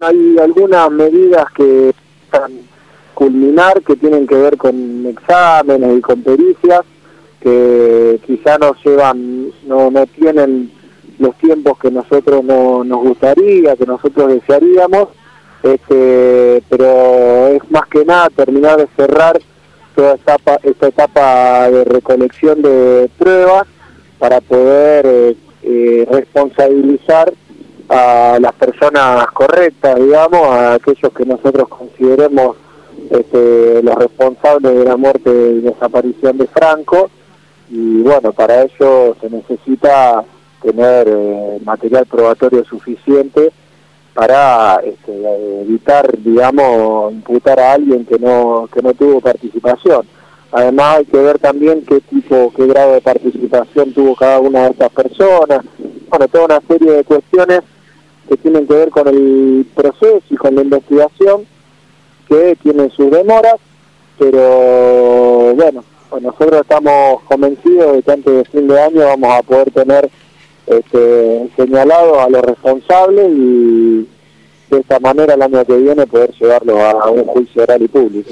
Hay algunas medidas que están culminar que tienen que ver con exámenes y con pericias que quizá no llevan, no, no tienen los tiempos que nosotros no, nos gustaría, que nosotros desearíamos, este, pero es más que nada terminar de cerrar toda esta etapa, esta etapa de recolección de pruebas para poder eh, eh, responsabilizar a las personas correctas, digamos, a aquellos que nosotros consideremos este, los responsables de la muerte y desaparición de Franco, y bueno, para ello se necesita tener eh, material probatorio suficiente para este, evitar, digamos, imputar a alguien que no, que no tuvo participación. Además hay que ver también qué tipo, qué grado de participación tuvo cada una de estas personas. Bueno, toda una serie de cuestiones que tienen que ver con el proceso y con la investigación, que tienen sus demoras, pero bueno, pues nosotros estamos convencidos de que antes de fin de año vamos a poder tener este, señalados a los responsables y de esta manera el año que viene poder llevarlos a un juicio oral y público.